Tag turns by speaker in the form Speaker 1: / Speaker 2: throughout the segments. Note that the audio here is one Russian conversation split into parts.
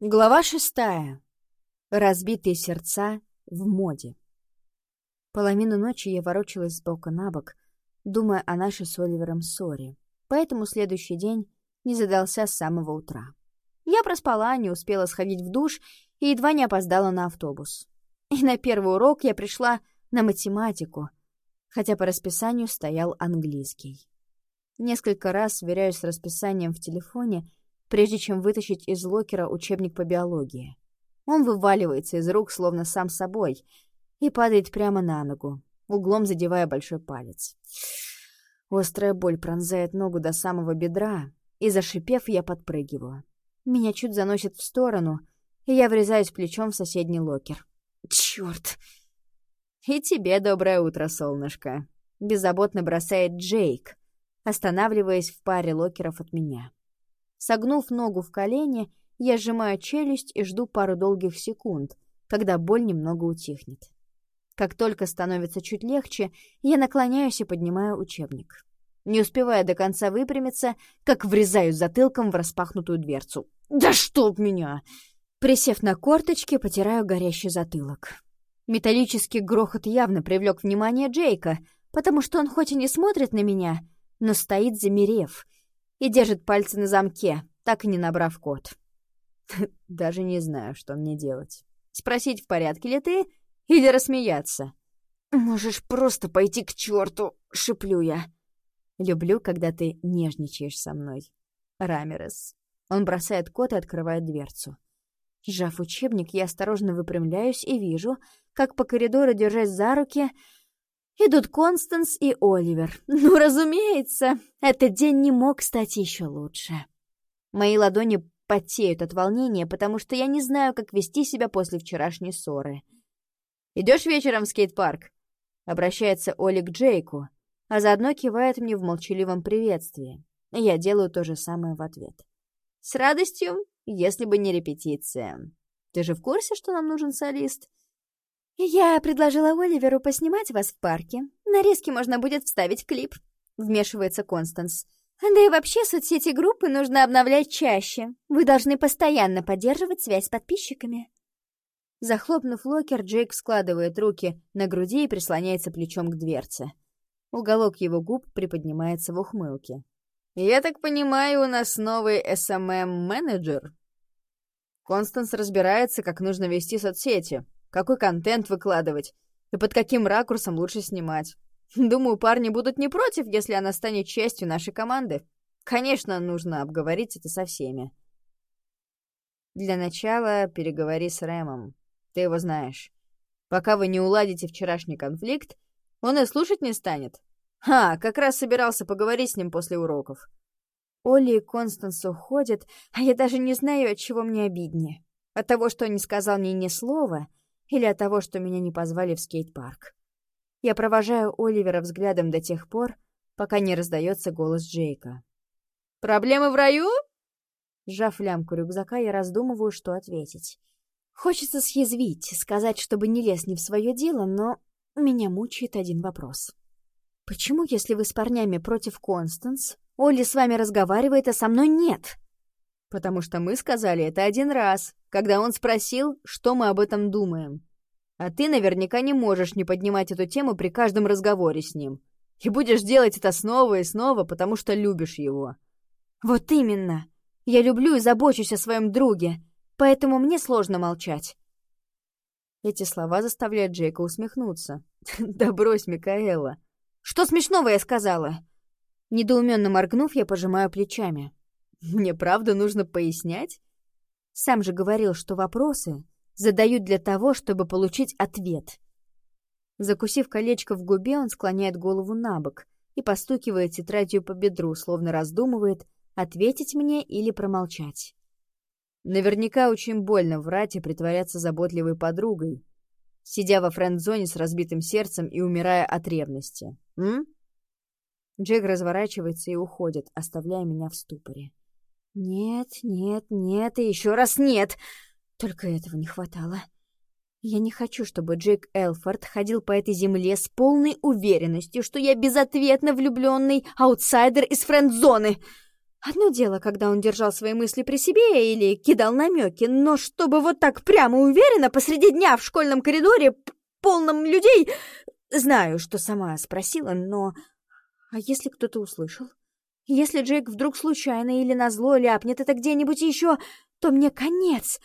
Speaker 1: Глава шестая. Разбитые сердца в моде. Половину ночи я ворочалась с бока на бок, думая о нашей с Оливером ссоре, поэтому следующий день не задался с самого утра. Я проспала, не успела сходить в душ и едва не опоздала на автобус. И на первый урок я пришла на математику, хотя по расписанию стоял английский. Несколько раз сверяюсь с расписанием в телефоне — прежде чем вытащить из локера учебник по биологии. Он вываливается из рук, словно сам собой, и падает прямо на ногу, углом задевая большой палец. Острая боль пронзает ногу до самого бедра, и, зашипев, я подпрыгиваю. Меня чуть заносит в сторону, и я врезаюсь плечом в соседний локер. Чёрт! И тебе доброе утро, солнышко. Беззаботно бросает Джейк, останавливаясь в паре локеров от меня. Согнув ногу в колени, я сжимаю челюсть и жду пару долгих секунд, когда боль немного утихнет. Как только становится чуть легче, я наклоняюсь и поднимаю учебник. Не успевая до конца выпрямиться, как врезаюсь затылком в распахнутую дверцу. «Да чтоб меня!» Присев на корточки, потираю горящий затылок. Металлический грохот явно привлек внимание Джейка, потому что он хоть и не смотрит на меня, но стоит замерев — и держит пальцы на замке, так и не набрав код. Даже не знаю, что мне делать. Спросить, в порядке ли ты, или рассмеяться? «Можешь просто пойти к черту!» — шеплю я. Люблю, когда ты нежничаешь со мной. Рамерес. Он бросает код и открывает дверцу. Сжав учебник, я осторожно выпрямляюсь и вижу, как по коридору, держась за руки, Идут Констанс и Оливер. Ну, разумеется, этот день не мог стать еще лучше. Мои ладони потеют от волнения, потому что я не знаю, как вести себя после вчерашней ссоры. Идешь вечером в скейт-парк?» Обращается Оли к Джейку, а заодно кивает мне в молчаливом приветствии. Я делаю то же самое в ответ. «С радостью, если бы не репетиция. Ты же в курсе, что нам нужен солист?» «Я предложила Оливеру поснимать вас в парке. Нарезки можно будет вставить в клип», — вмешивается Констанс. «Да и вообще соцсети группы нужно обновлять чаще. Вы должны постоянно поддерживать связь с подписчиками». Захлопнув локер, Джейк складывает руки на груди и прислоняется плечом к дверце. Уголок его губ приподнимается в ухмылке. «Я так понимаю, у нас новый SMM-менеджер?» Констанс разбирается, как нужно вести соцсети, какой контент выкладывать и под каким ракурсом лучше снимать. Думаю, парни будут не против, если она станет частью нашей команды. Конечно, нужно обговорить это со всеми. Для начала переговори с Рэмом. Ты его знаешь. Пока вы не уладите вчерашний конфликт, он и слушать не станет. Ха, как раз собирался поговорить с ним после уроков. Оли и Констанс уходят, а я даже не знаю, от чего мне обиднее. От того, что он не сказал мне ни слова, или от того, что меня не позвали в скейт-парк. Я провожаю Оливера взглядом до тех пор, пока не раздается голос Джейка. «Проблемы в раю?» Сжав лямку рюкзака, я раздумываю, что ответить. Хочется съязвить, сказать, чтобы не лез не в свое дело, но меня мучает один вопрос. «Почему, если вы с парнями против Констанс, Олли с вами разговаривает, а со мной нет?» «Потому что мы сказали это один раз, когда он спросил, что мы об этом думаем. А ты наверняка не можешь не поднимать эту тему при каждом разговоре с ним. И будешь делать это снова и снова, потому что любишь его. Вот именно. Я люблю и забочусь о своем друге, поэтому мне сложно молчать. Эти слова заставляют Джейка усмехнуться. «Да брось, Микаэла!» «Что смешного я сказала?» Недоуменно моргнув, я пожимаю плечами. «Мне правда нужно пояснять?» Сам же говорил, что вопросы задают для того, чтобы получить ответ. Закусив колечко в губе, он склоняет голову на бок и постукивает тетрадью по бедру, словно раздумывает, ответить мне или промолчать. Наверняка очень больно врать и притворяться заботливой подругой, сидя во френд-зоне с разбитым сердцем и умирая от ревности. М? Джек разворачивается и уходит, оставляя меня в ступоре. Нет, нет, нет и еще раз нет. Только этого не хватало. Я не хочу, чтобы Джейк Элфорд ходил по этой земле с полной уверенностью, что я безответно влюбленный аутсайдер из френд-зоны. Одно дело, когда он держал свои мысли при себе или кидал намеки, но чтобы вот так прямо уверенно посреди дня в школьном коридоре, полном людей... Знаю, что сама спросила, но... А если кто-то услышал? Если Джейк вдруг случайно или назло ляпнет это где-нибудь еще, то мне конец.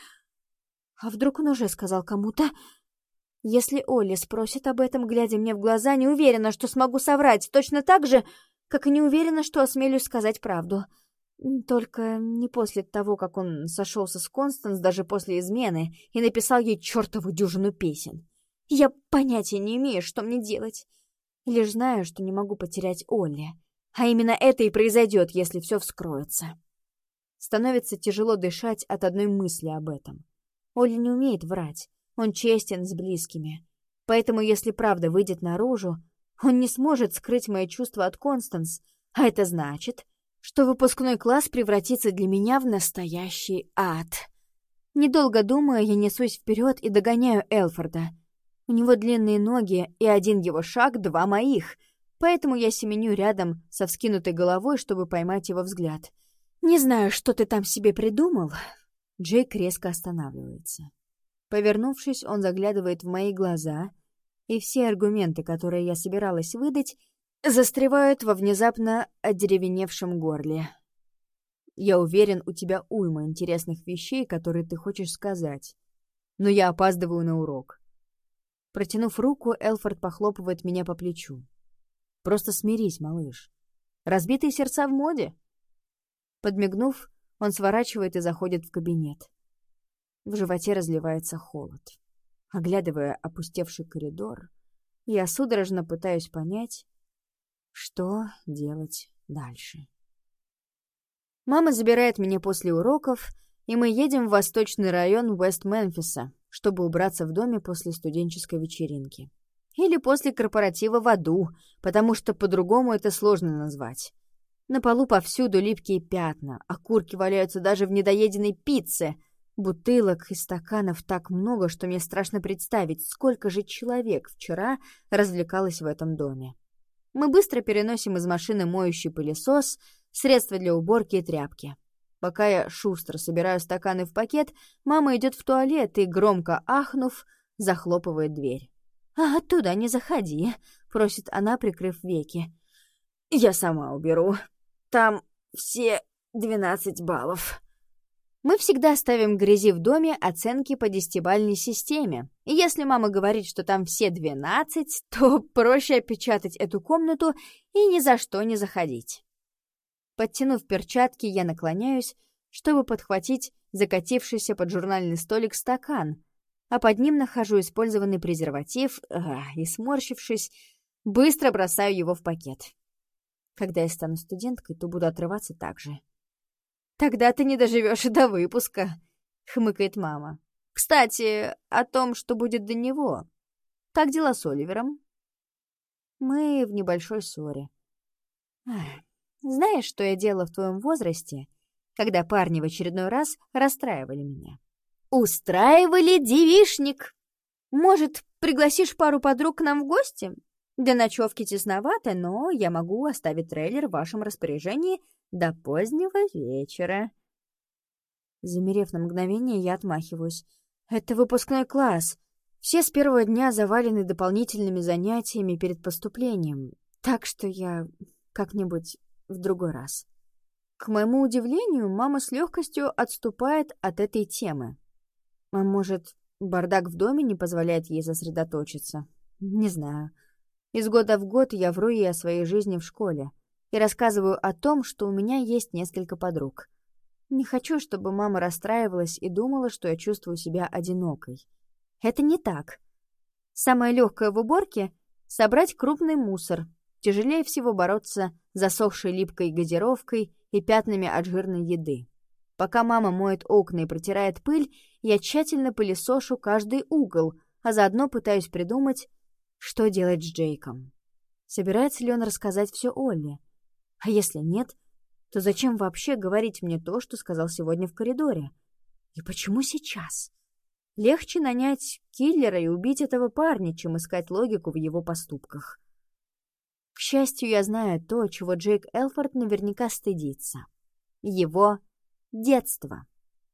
Speaker 1: А вдруг он уже сказал кому-то? Если Олли спросит об этом, глядя мне в глаза, не уверена, что смогу соврать, точно так же, как и не уверена, что осмелюсь сказать правду. Только не после того, как он сошелся с Констанс, даже после измены, и написал ей чертову дюжину песен. Я понятия не имею, что мне делать. Лишь знаю, что не могу потерять Олли. А именно это и произойдет, если все вскроется. Становится тяжело дышать от одной мысли об этом. Олли не умеет врать. Он честен с близкими. Поэтому, если правда выйдет наружу, он не сможет скрыть мои чувства от Констанс, а это значит, что выпускной класс превратится для меня в настоящий ад. Недолго думая, я несусь вперед и догоняю Элфорда. У него длинные ноги, и один его шаг — два моих, поэтому я семеню рядом со вскинутой головой, чтобы поймать его взгляд. «Не знаю, что ты там себе придумал». Джейк резко останавливается. Повернувшись, он заглядывает в мои глаза, и все аргументы, которые я собиралась выдать, застревают во внезапно одеревеневшем горле. Я уверен, у тебя уйма интересных вещей, которые ты хочешь сказать. Но я опаздываю на урок. Протянув руку, Элфорд похлопывает меня по плечу. Просто смирись, малыш. Разбитые сердца в моде. Подмигнув, он сворачивает и заходит в кабинет. В животе разливается холод. Оглядывая опустевший коридор, я судорожно пытаюсь понять, что делать дальше. Мама забирает меня после уроков, и мы едем в восточный район Уэст-Мемфиса, чтобы убраться в доме после студенческой вечеринки. Или после корпоратива в аду, потому что по-другому это сложно назвать. На полу повсюду липкие пятна, окурки валяются даже в недоеденной пицце. Бутылок и стаканов так много, что мне страшно представить, сколько же человек вчера развлекалось в этом доме. Мы быстро переносим из машины моющий пылесос, средства для уборки и тряпки. Пока я шустро собираю стаканы в пакет, мама идет в туалет и, громко ахнув, захлопывает дверь. «А туда не заходи», — просит она, прикрыв веки. «Я сама уберу. Там все двенадцать баллов». Мы всегда ставим грязи в доме оценки по десятибальной системе. И если мама говорит, что там все двенадцать, то проще опечатать эту комнату и ни за что не заходить. Подтянув перчатки, я наклоняюсь, чтобы подхватить закатившийся под журнальный столик стакан, а под ним нахожу использованный презерватив ага, и, сморщившись, быстро бросаю его в пакет. Когда я стану студенткой, то буду отрываться так же. «Тогда ты не доживешь до выпуска», — хмыкает мама. «Кстати, о том, что будет до него. Как дела с Оливером?» Мы в небольшой ссоре. Ах. Знаешь, что я делала в твоем возрасте, когда парни в очередной раз расстраивали меня? Устраивали девишник. Может, пригласишь пару подруг к нам в гости? Для ночевки тесновато, но я могу оставить трейлер в вашем распоряжении до позднего вечера. Замерев на мгновение, я отмахиваюсь. Это выпускной класс. Все с первого дня завалены дополнительными занятиями перед поступлением. Так что я как-нибудь в другой раз. К моему удивлению, мама с легкостью отступает от этой темы. А может, бардак в доме не позволяет ей сосредоточиться? Не знаю. Из года в год я вру ей о своей жизни в школе и рассказываю о том, что у меня есть несколько подруг. Не хочу, чтобы мама расстраивалась и думала, что я чувствую себя одинокой. Это не так. Самое легкое в уборке — собрать крупный мусор, Тяжелее всего бороться с засохшей липкой газировкой и пятнами от жирной еды. Пока мама моет окна и протирает пыль, я тщательно пылесошу каждый угол, а заодно пытаюсь придумать, что делать с Джейком. Собирается ли он рассказать все Олли? А если нет, то зачем вообще говорить мне то, что сказал сегодня в коридоре? И почему сейчас? Легче нанять киллера и убить этого парня, чем искать логику в его поступках. К счастью, я знаю то, чего Джейк Элфорд наверняка стыдится. Его детство.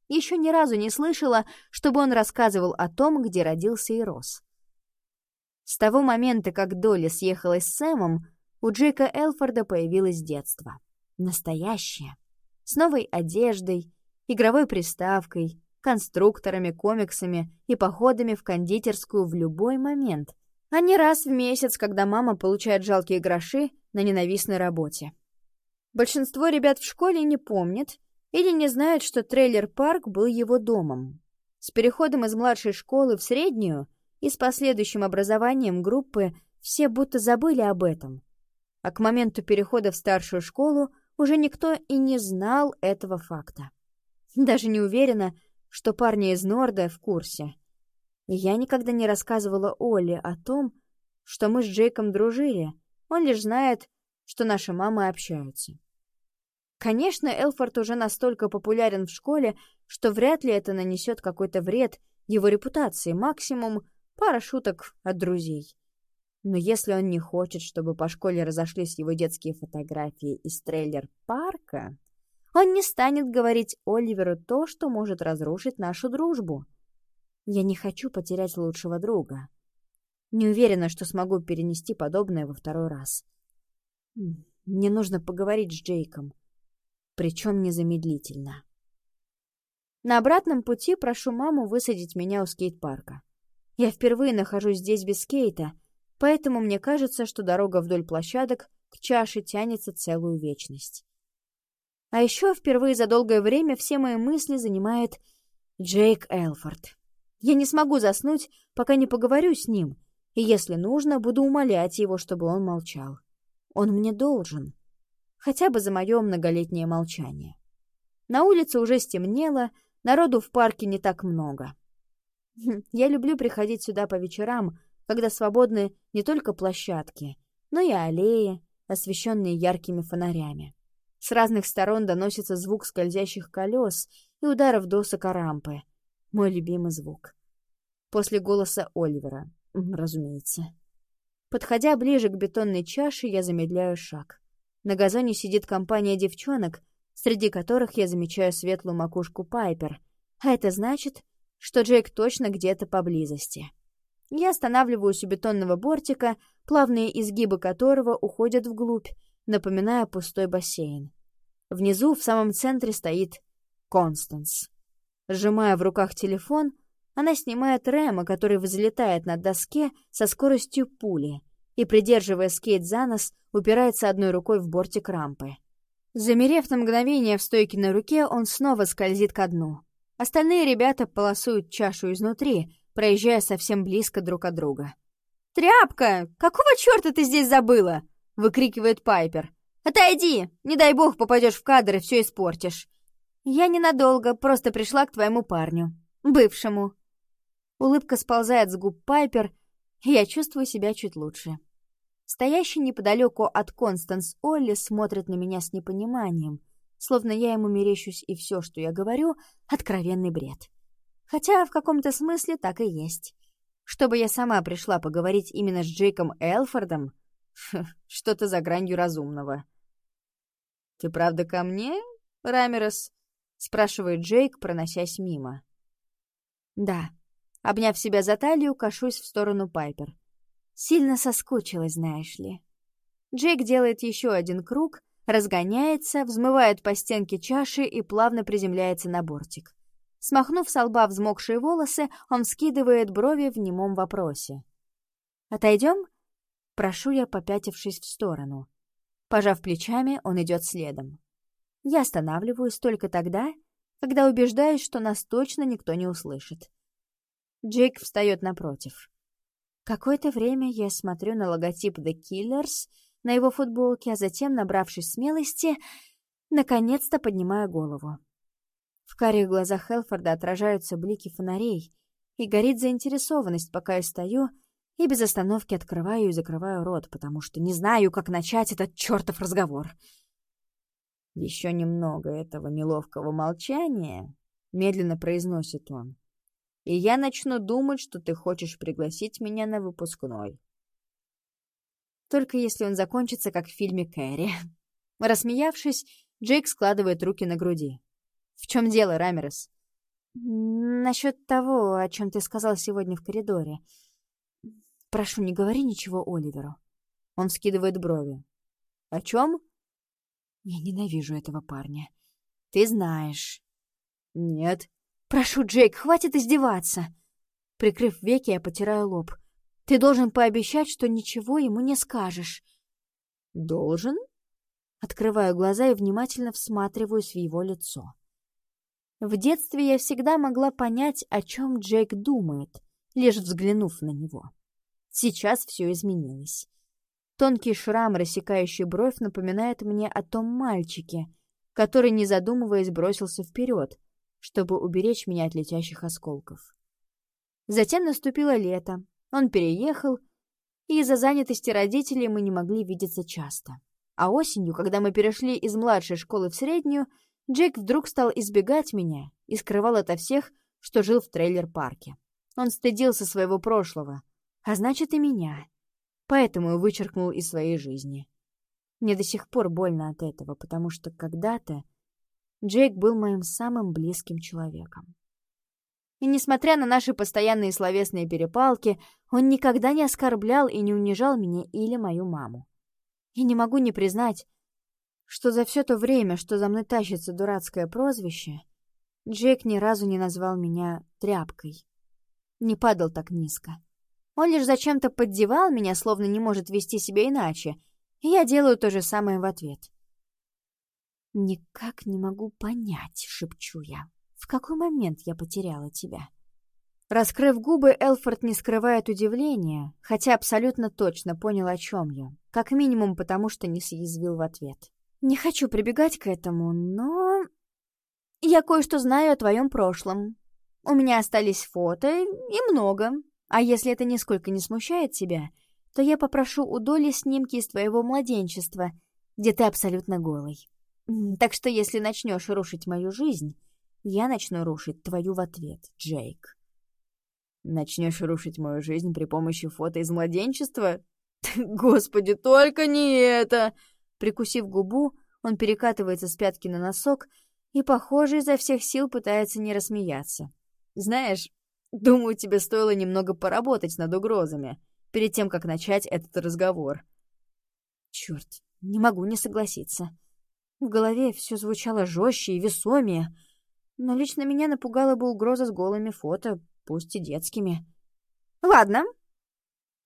Speaker 1: Еще ни разу не слышала, чтобы он рассказывал о том, где родился и рос. С того момента, как Долли съехалась с Сэмом, у Джейка Элфорда появилось детство. Настоящее. С новой одеждой, игровой приставкой, конструкторами, комиксами и походами в кондитерскую в любой момент, а не раз в месяц, когда мама получает жалкие гроши на ненавистной работе. Большинство ребят в школе не помнят или не знают, что трейлер-парк был его домом. С переходом из младшей школы в среднюю – и с последующим образованием группы все будто забыли об этом. А к моменту перехода в старшую школу уже никто и не знал этого факта. Даже не уверена, что парни из Норда в курсе. И я никогда не рассказывала Оле о том, что мы с Джейком дружили. Он лишь знает, что наши мамы общаются. Конечно, Элфорд уже настолько популярен в школе, что вряд ли это нанесет какой-то вред его репутации, максимум Пара шуток от друзей. Но если он не хочет, чтобы по школе разошлись его детские фотографии из трейлер-парка, он не станет говорить Оливеру то, что может разрушить нашу дружбу. Я не хочу потерять лучшего друга. Не уверена, что смогу перенести подобное во второй раз. Мне нужно поговорить с Джейком. Причем незамедлительно. На обратном пути прошу маму высадить меня у скейт-парка. Я впервые нахожусь здесь без скейта, поэтому мне кажется, что дорога вдоль площадок к чаше тянется целую вечность. А еще впервые за долгое время все мои мысли занимает Джейк Элфорд. Я не смогу заснуть, пока не поговорю с ним, и если нужно, буду умолять его, чтобы он молчал. Он мне должен. Хотя бы за мое многолетнее молчание. На улице уже стемнело, народу в парке не так много. Хм, я люблю приходить сюда по вечерам, когда свободны не только площадки, но и аллеи, освещенные яркими фонарями. С разных сторон доносится звук скользящих колес и ударов досок о рампы. Мой любимый звук. После голоса Оливера, разумеется. Подходя ближе к бетонной чаше, я замедляю шаг. На газоне сидит компания девчонок, среди которых я замечаю светлую макушку Пайпер, а это значит, что Джейк точно где-то поблизости. Я останавливаюсь у бетонного бортика, плавные изгибы которого уходят вглубь, напоминая пустой бассейн. Внизу, в самом центре, стоит Констанс. Сжимая в руках телефон, она снимает Рэма, который взлетает на доске со скоростью пули и, придерживая скейт за нос, упирается одной рукой в бортик рампы. Замерев на мгновение в стойке на руке, он снова скользит ко дну. Остальные ребята полосуют чашу изнутри, проезжая совсем близко друг от друга. «Тряпка! Какого черта ты здесь забыла?» — выкрикивает Пайпер. «Отойди! Не дай бог попадешь в кадр и все испортишь!» «Я ненадолго, просто пришла к твоему парню. Бывшему». Улыбка сползает с губ Пайпер, и я чувствую себя чуть лучше. Стоящий неподалеку от Констанс Олли смотрит на меня с непониманием, словно я ему мерещусь, и все, что я говорю, — откровенный бред. Хотя в каком-то смысле так и есть. Чтобы я сама пришла поговорить именно с Джейком Элфордом, что-то за гранью разумного. «Ты правда ко мне, Рамерес?» — спрашивает Джейк, проносясь мимо. «Да». Обняв себя за талию, кашусь в сторону Пайпер. Сильно соскучилась, знаешь ли. Джейк делает еще один круг, разгоняется, взмывает по стенке чаши и плавно приземляется на бортик. Смахнув со лба взмокшие волосы, он скидывает брови в немом вопросе. «Отойдем?» Прошу я, попятившись в сторону. Пожав плечами, он идет следом. Я останавливаюсь только тогда, когда убеждаюсь, что нас точно никто не услышит. Джейк встает напротив. Какое-то время я смотрю на логотип The Killers — на его футболке, а затем, набравшись смелости, наконец-то поднимаю голову. В карих глазах Хелфорда отражаются блики фонарей, и горит заинтересованность, пока я стою и без остановки открываю и закрываю рот, потому что не знаю, как начать этот чертов разговор. «Еще немного этого неловкого молчания», — медленно произносит он, «и я начну думать, что ты хочешь пригласить меня на выпускной. Только если он закончится, как в фильме «Кэрри». Рассмеявшись, Джейк складывает руки на груди. «В чем дело, Рамерес?» «Насчет того, о чем ты сказал сегодня в коридоре. Прошу, не говори ничего Оливеру». Он скидывает брови. «О чем?» «Я ненавижу этого парня. Ты знаешь». «Нет». «Прошу, Джейк, хватит издеваться!» Прикрыв веки, я потираю лоб. «Ты должен пообещать, что ничего ему не скажешь». «Должен?» Открываю глаза и внимательно всматриваюсь в его лицо. В детстве я всегда могла понять, о чем Джейк думает, лишь взглянув на него. Сейчас все изменилось. Тонкий шрам, рассекающий бровь, напоминает мне о том мальчике, который, не задумываясь, бросился вперед, чтобы уберечь меня от летящих осколков. Затем наступило лето, он переехал, и из-за занятости родителей мы не могли видеться часто. А осенью, когда мы перешли из младшей школы в среднюю, Джек вдруг стал избегать меня и скрывал ото всех, что жил в трейлер-парке. Он стыдился своего прошлого, а значит и меня. Поэтому вычеркнул из своей жизни. Мне до сих пор больно от этого, потому что когда-то Джейк был моим самым близким человеком. И несмотря на наши постоянные словесные перепалки, он никогда не оскорблял и не унижал меня или мою маму. И не могу не признать, что за все то время, что за мной тащится дурацкое прозвище, Джейк ни разу не назвал меня тряпкой. Не падал так низко. Он лишь зачем-то поддевал меня, словно не может вести себя иначе, и я делаю то же самое в ответ. «Никак не могу понять», — шепчу я, — «в какой момент я потеряла тебя?» Раскрыв губы, Элфорд не скрывает удивления, хотя абсолютно точно понял, о чем я, как минимум потому, что не съязвил в ответ. «Не хочу прибегать к этому, но...» «Я кое-что знаю о твоем прошлом. У меня остались фото, и много. А если это нисколько не смущает тебя, то я попрошу у Доли снимки из твоего младенчества, где ты абсолютно голый. Так что если начнешь рушить мою жизнь, я начну рушить твою в ответ, Джейк». «Начнешь рушить мою жизнь при помощи фото из младенчества? Господи, только не это!» Прикусив губу, он перекатывается с пятки на носок и, похоже, изо всех сил пытается не рассмеяться. «Знаешь, думаю, тебе стоило немного поработать над угрозами, перед тем, как начать этот разговор». Черт, не могу не согласиться. В голове все звучало жестче и весомее, но лично меня напугала бы угроза с голыми фото, пусть и детскими. «Ладно,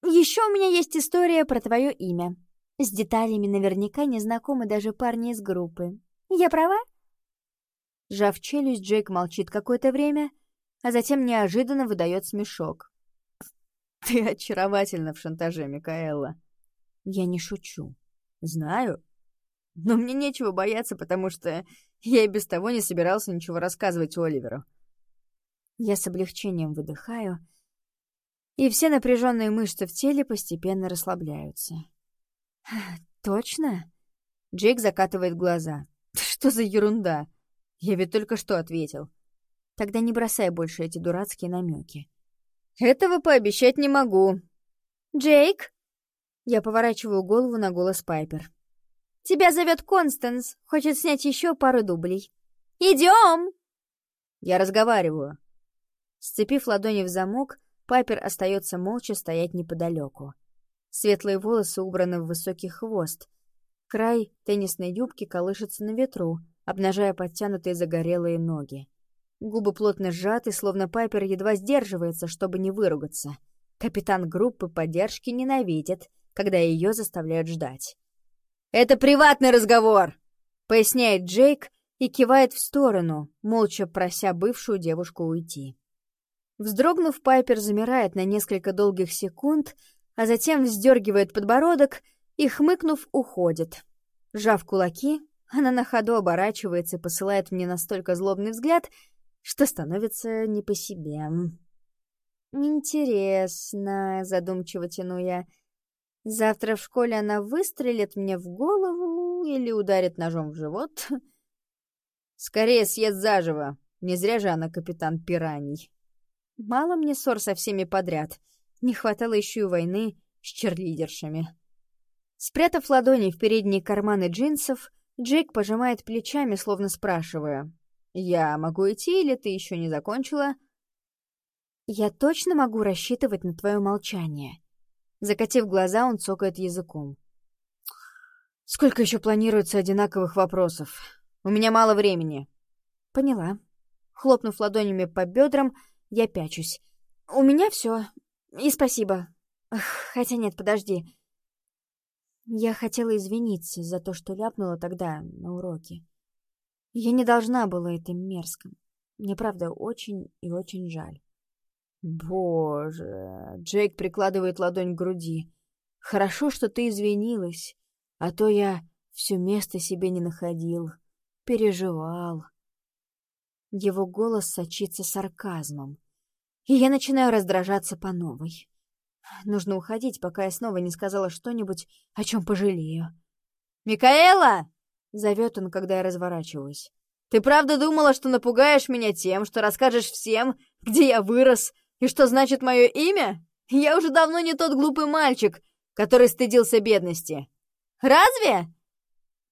Speaker 1: еще у меня есть история про твое имя. С деталями наверняка не знакомы даже парни из группы. Я права?» Жав челюсть, Джейк молчит какое-то время, а затем неожиданно выдает смешок. «Ты очаровательна в шантаже, Микаэла». «Я не шучу». «Знаю. Но мне нечего бояться, потому что я и без того не собирался ничего рассказывать Оливеру». Я с облегчением выдыхаю, и все напряженные мышцы в теле постепенно расслабляются. «Точно?» Джейк закатывает глаза. «Что за ерунда? Я ведь только что ответил. Тогда не бросай больше эти дурацкие намеки. «Этого пообещать не могу». «Джейк?» Я поворачиваю голову на голос Пайпер. «Тебя зовет Констанс. Хочет снять еще пару дублей. Идем!» Я разговариваю. Сцепив ладони в замок, Пайпер остается молча стоять неподалеку. Светлые волосы убраны в высокий хвост. Край теннисной юбки колышется на ветру, обнажая подтянутые загорелые ноги. Губы плотно сжаты, словно Пайпер едва сдерживается, чтобы не выругаться. Капитан группы поддержки ненавидит, когда ее заставляют ждать. «Это приватный разговор!» — поясняет Джейк и кивает в сторону, молча прося бывшую девушку уйти. Вздрогнув, Пайпер замирает на несколько долгих секунд, а затем вздергивает подбородок и, хмыкнув, уходит. Сжав кулаки, она на ходу оборачивается и посылает мне настолько злобный взгляд, что становится не по себе. «Интересно», — задумчиво тяну я. «Завтра в школе она выстрелит мне в голову или ударит ножом в живот?» «Скорее съест заживо. Не зря же она капитан пираний». «Мало мне ссор со всеми подряд». Не хватало еще и войны с черлидершами. Спрятав ладони в передние карманы джинсов, Джейк пожимает плечами, словно спрашивая. «Я могу идти, или ты еще не закончила?» «Я точно могу рассчитывать на твое молчание». Закатив глаза, он цокает языком. «Сколько еще планируется одинаковых вопросов? У меня мало времени». «Поняла». Хлопнув ладонями по бедрам, я пячусь. «У меня все. И спасибо. Хотя нет, подожди. Я хотела извиниться за то, что ляпнула тогда на уроке. Я не должна была это мерзко. Мне, правда, очень и очень жаль.
Speaker 2: Боже, Джейк прикладывает ладонь к груди. Хорошо, что ты извинилась, а то я все место себе не находил, переживал.
Speaker 1: Его голос сочится сарказмом, и я начинаю раздражаться по новой. Нужно уходить, пока я снова не сказала что-нибудь, о чем пожалею.
Speaker 2: «Микаэла!» — зовет он, когда я разворачиваюсь. «Ты правда думала, что напугаешь меня тем, что расскажешь всем, где я вырос и что значит мое имя? Я уже давно не тот глупый мальчик, который стыдился бедности. Разве?»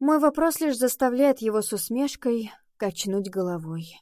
Speaker 1: Мой вопрос лишь заставляет его с усмешкой качнуть головой.